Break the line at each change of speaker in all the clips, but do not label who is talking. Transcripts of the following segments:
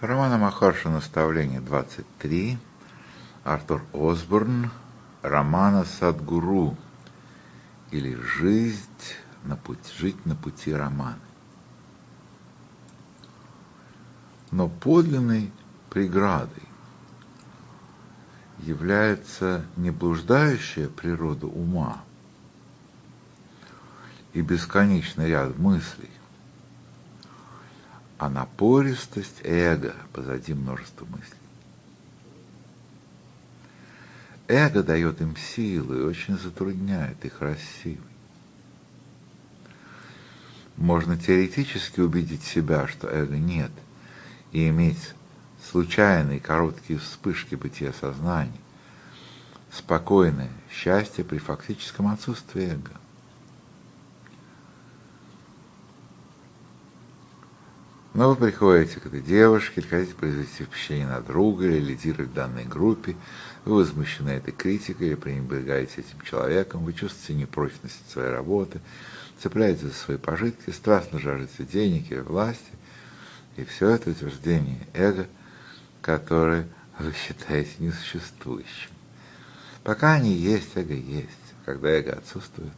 Романа Махарша «Наставление 23», Артур Осборн, романа Садгуру или «Жизнь на пути, «Жить на пути романа». Но подлинной преградой является не блуждающая природа ума и бесконечный ряд мыслей, а напористость эго позади множества мыслей. Эго дает им силу и очень затрудняет их рассеивать. Можно теоретически убедить себя, что эго нет, и иметь случайные короткие вспышки бытия сознания, спокойное счастье при фактическом отсутствии эго. Но вы приходите к этой девушке, хотите произвести впечатление на друга или лидировать в данной группе, вы возмущены этой критикой или пренебрегаете этим человеком, вы чувствуете непрочность своей работы, цепляетесь за свои пожитки, страстно жаждете денег и власти, и все это утверждение эго, которое вы считаете несуществующим. Пока они есть, эго есть. Когда эго отсутствует,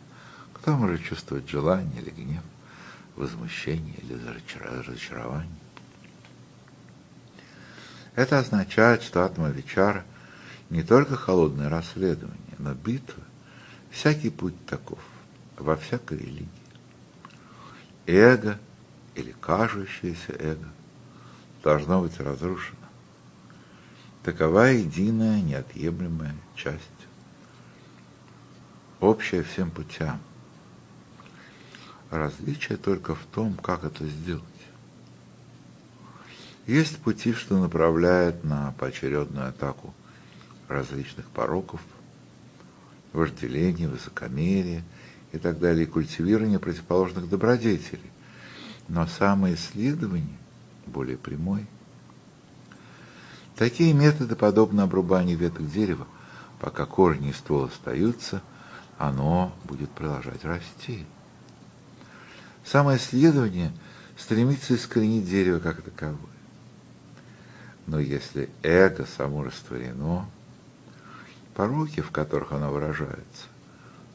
кто может чувствовать желание или гнев? Возмущение или разочарование. Это означает, что Атма-Вичара не только холодное расследование, но битва, всякий путь таков, во всякой религии. Эго или кажущееся эго должно быть разрушено. Такова единая, неотъемлемая часть, общая всем путям, Различие только в том, как это сделать. Есть пути, что направляют на поочередную атаку различных пороков, вожделение, высокомерие и так далее, и культивирование противоположных добродетелей. Но самоисследование более прямой. Такие методы, подобно обрубанию веток дерева, пока корни и ствол остаются, оно будет продолжать расти. Самоисследование стремится искоренить дерево как таковое. Но если эго само растворено, пороки, в которых оно выражается,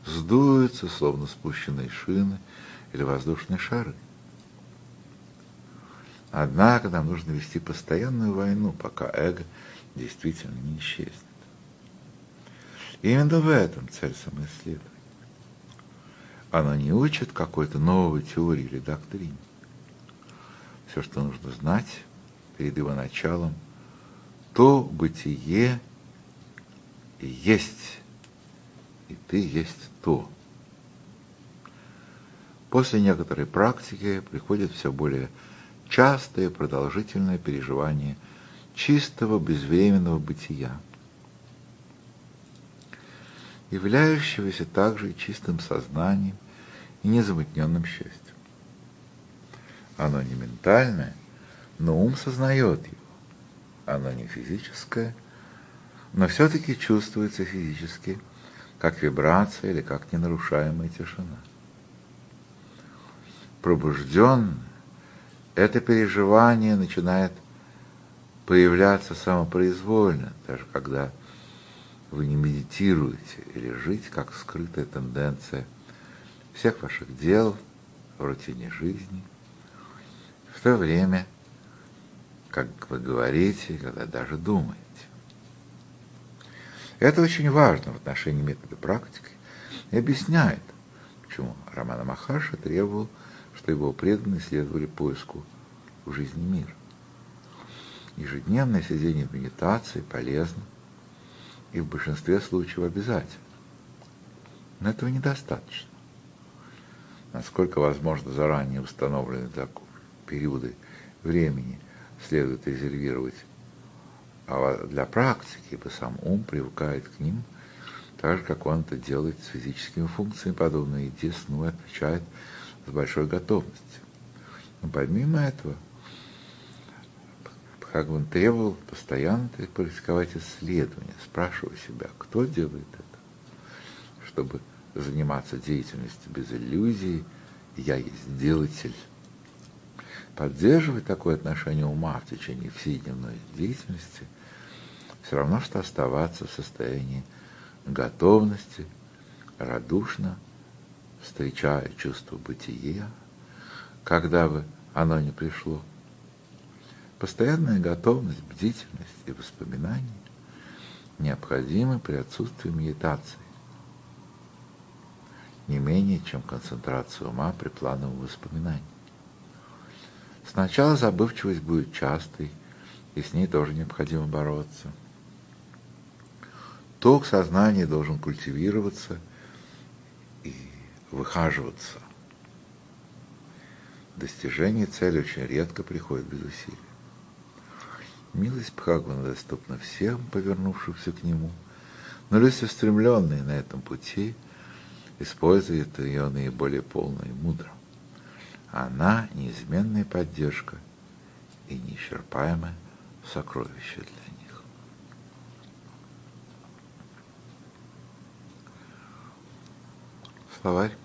сдуются, словно спущенные шины или воздушные шары. Однако нам нужно вести постоянную войну, пока эго действительно не исчезнет. И именно в этом цель самоисследования. Она не учит какой-то новой теории или доктрине. Все, что нужно знать перед его началом, то бытие есть, и ты есть то. После некоторой практики приходит все более частое продолжительное переживание чистого безвременного бытия, являющегося также чистым сознанием, и незамутненным счастьем. Оно не ментальное, но ум сознает его. Оно не физическое, но все-таки чувствуется физически, как вибрация или как ненарушаемая тишина. Пробужденное это переживание начинает появляться самопроизвольно, даже когда вы не медитируете или жить как скрытая тенденция всех ваших дел в рутине жизни, в то время, как вы говорите, когда даже думаете. Это очень важно в отношении метода практики и объясняет, почему Романа Махаша требовал, что его преданные следовали поиску в жизни мира. Ежедневное сидение в медитации полезно и в большинстве случаев обязательно. Но этого недостаточно насколько возможно заранее установленные периоды времени следует резервировать а для практики, ибо сам ум привыкает к ним, так же, как он это делает с физическими функциями, подобно еде, сну, отвечает с большой готовностью. Но помимо этого, как бы он требовал постоянно практиковать исследования, спрашивая себя, кто делает это, чтобы заниматься деятельностью без иллюзий, я есть делатель. Поддерживать такое отношение ума в течение всей дневной деятельности все равно, что оставаться в состоянии готовности, радушно встречая чувство бытия, когда бы оно не пришло. Постоянная готовность, бдительность и воспоминания необходимы при отсутствии медитации, не менее, чем концентрация ума при плановом воспоминании. Сначала забывчивость будет частой, и с ней тоже необходимо бороться. Ток сознания должен культивироваться и выхаживаться. Достижение цели очень редко приходит без усилий. Милость Бхагавана доступна всем, повернувшимся к нему, но люди, устремленные на этом пути, используют ее наиболее полно и мудро. Она неизменная поддержка и неисчерпаемое сокровище для них. Словарь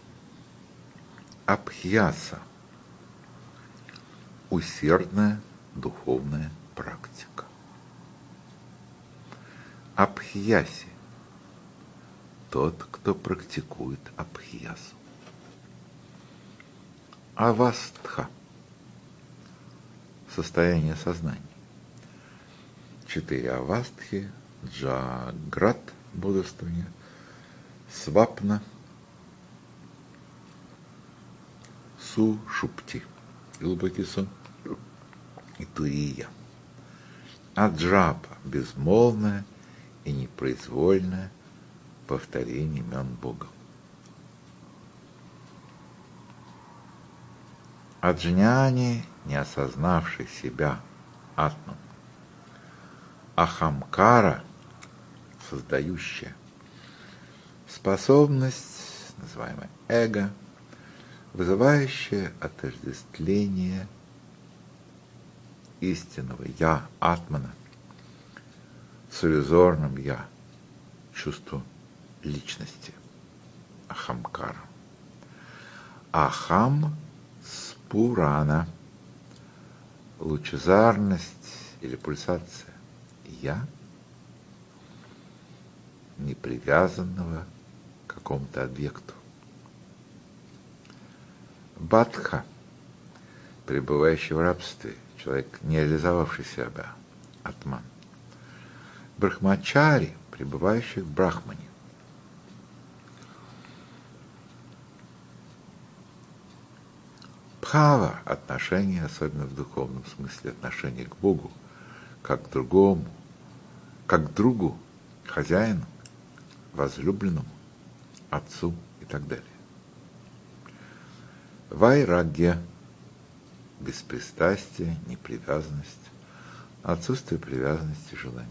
Абхьяса. Усердная духовная практика. Абхьяси – тот, кто практикует абхьясу. Авастха – состояние сознания. Четыре авастхи, джаграт – бодрствование, свапна, сушупти – глубокий сон, и турия – Аджапа – безмолвное и непроизвольное повторение имен Бога. Аджняни, не осознавший себя атман. Ахамкара, создающая. Способность, называемая эго, вызывающая отождествление – истинного Я, Атмана, с иллюзорным Я, чувство личности, Ахамкара. Ахам Спурана, лучезарность или пульсация Я, непривязанного к какому-то объекту. Бадха, пребывающий в рабстве – человек, не реализовавший себя, атман. Брахмачари, пребывающий в брахмане. Пхава – отношение, особенно в духовном смысле, отношение к Богу, как к другому, как к другу, хозяину, возлюбленному, отцу и так далее. Вайрагья беспристрастие, непривязанность, отсутствие привязанности желаний.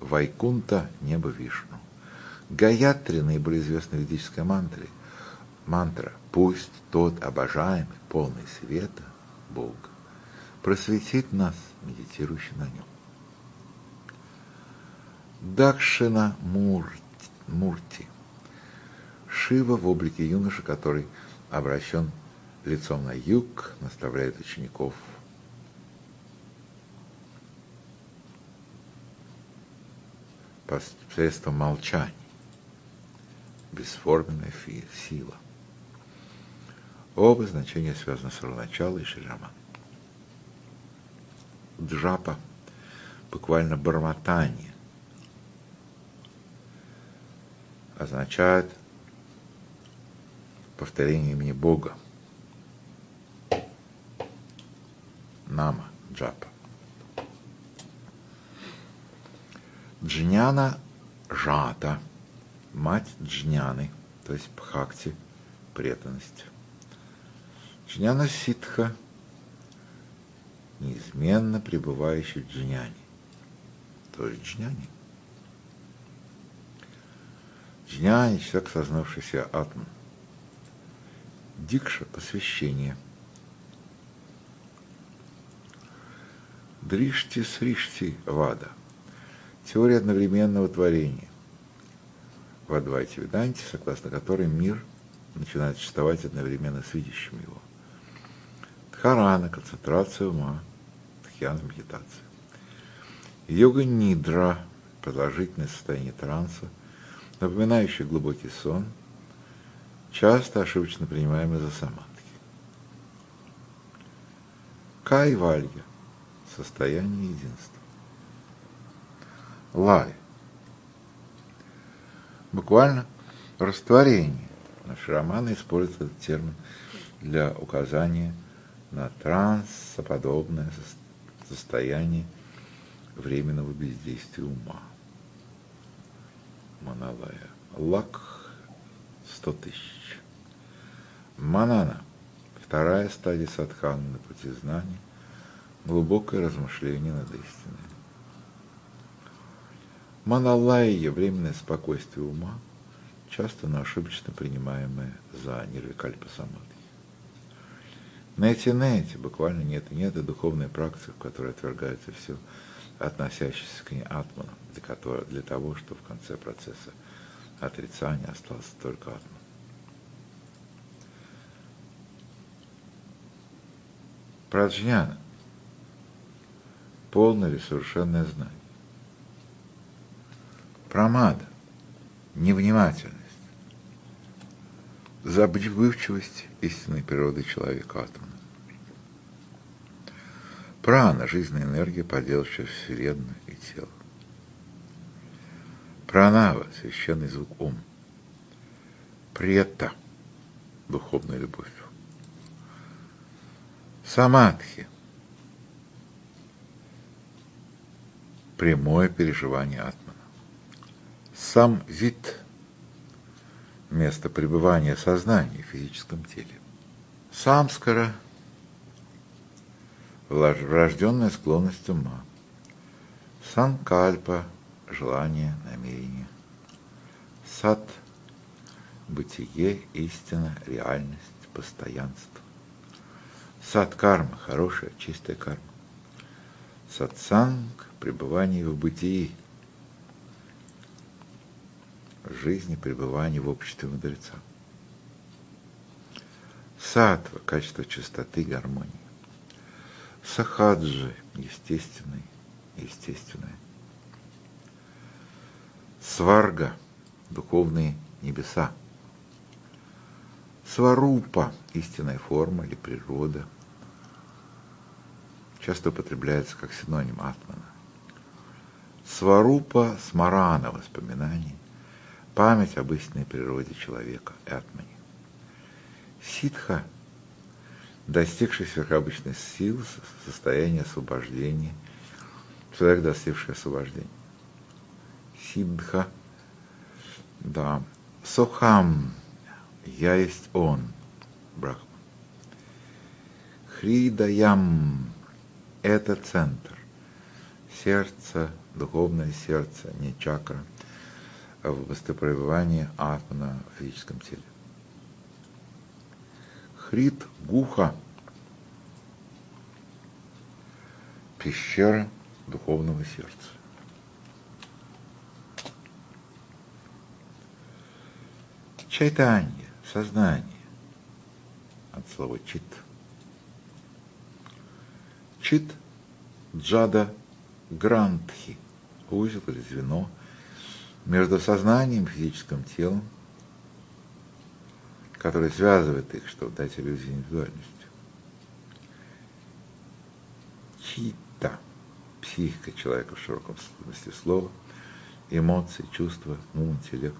Вайкунта – небо Вишну. Гаятри – наиболее известная ведическая мантра. Мантра «Пусть тот обожаемый, полный света, Бог, просветит нас, медитирующий на нем». Дакшина Мурти. Шива в облике юноши, который обращен лицом на юг, наставляет учеников посредством молчания, бесформенная сила. Оба значения связаны с Руначала и Шрираман. Джапа, буквально бормотание, означает повторение имени Бога – Нама Джапа. Джняна Жата, мать Джняны, то есть Бхакти, преданность. Джняна Ситха, неизменно пребывающий в Джняне, то есть Джняне. Джняне – человек, сознавшийся атман. Дикша – посвящение – Дришти Сришти Вада. Теория одновременного творения. В Адвайте Веданте, согласно которой мир начинает существовать одновременно с видящим его. Дхарана – концентрация ума, дхьяна – медитация. Йога нидра – продолжительное состояние транса, напоминающее глубокий сон, часто ошибочно принимаемый за самадхи. Кайвалья – состояние единства. Лай – буквально растворение. Наши романы используют этот термин для указания на трансоподобное состояние временного бездействия ума. Маналая. Лак – сто тысяч. Манана – вторая стадия садханы на пути знания, глубокое размышление над истиной. Маналайя – временное спокойствие ума, часто, но ошибочно принимаемое за нирвикальпа самадхи. Нети-нети, буквально нет и нет, и духовная практика, в которой отвергается все, относящееся к ней атману, для, которого, для того, чтобы в конце процесса отрицания остался только атман. Праджняна – полное или совершенное знание. Промада – невнимательность, забывчивость истинной природы человека атома. Прана – жизненная энергия, поделавшая Вселенную и тело. Пранава – священный звук ум. Прета – духовная любовь. Самадхи – прямое переживание атмана. Сам вид – место пребывания сознания в физическом теле. Самскара – врожденная склонность ума. Санкальпа – желание, намерение. Сад – бытие, истина, реальность, постоянство. Сад карма – хорошая, чистая карма. Сатсанг – пребывание в бытии, жизни, пребывание в обществе мудреца. Сатва – качество чистоты, гармонии. Сахаджи – естественный, естественное. Сварга – духовные небеса. Сварупа – истинная форма или природа. Часто употребляется как синоним атмана. Сварупа – смарана – воспоминание, память об истинной природе человека, атмане. Ситха – достигший сверхобычной силы, состояние освобождения, человек, достигший освобождения. Сидха, да, Сохам, я есть он, Брахма. Хридаям, это центр, сердце, духовное сердце, не чакра, а в пребывания атмана в физическом теле. Хрит Гуха. Пещера духовного сердца. Чайтанье, сознание, от слова чит. Чит джада грантхи, узел или звено между сознанием и физическим телом, который связывает их, чтобы дать иллюзию индивидуальности. Чита – психика человека в широком смысле слова, эмоции, чувства, ум, интеллект,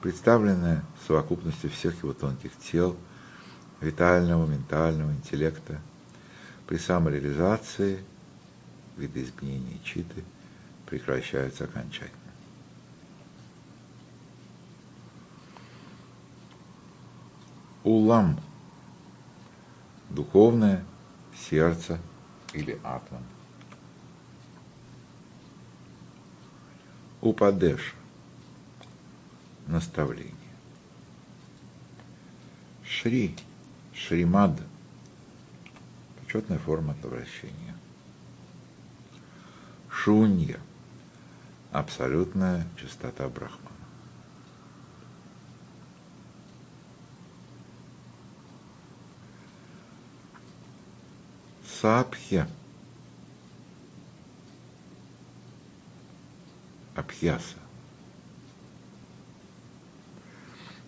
представленная совокупностью всех его тонких тел, витального, ментального, интеллекта, при самореализации видоизменения читы прекращаются окончательно. Улам, духовное сердце или атман. Упадеш, наставление. Шри, Шримад, почетная форма обращения. Шунья, абсолютная чистота Брахмана. Сапхья. Абхьяса.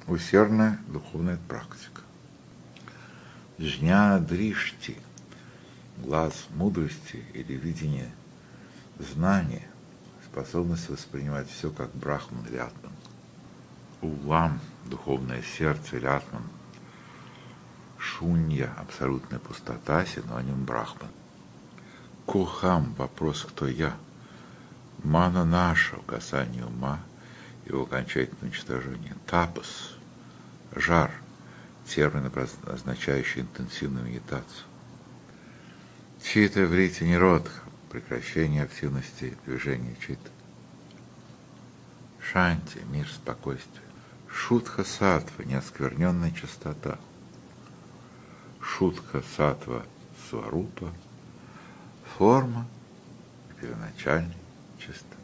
Усердная духовная практика. Жня дришти, глаз мудрости или видение знания, способность воспринимать все как брахман или атман. Улам, духовное сердце или атман. Шунья, абсолютная пустота, синоним брахман. Кухам, вопрос, кто я. Мана наша, угасание ума, его окончательное уничтожение. Тапас, жар, термин, означающий интенсивную медитацию. Чита в рите неродха, прекращение активности движения чита. Шанти, мир, спокойствие. Шутха сатва, неоскверненная чистота. Шутха сатва сварупа, форма первоначальной чистоты.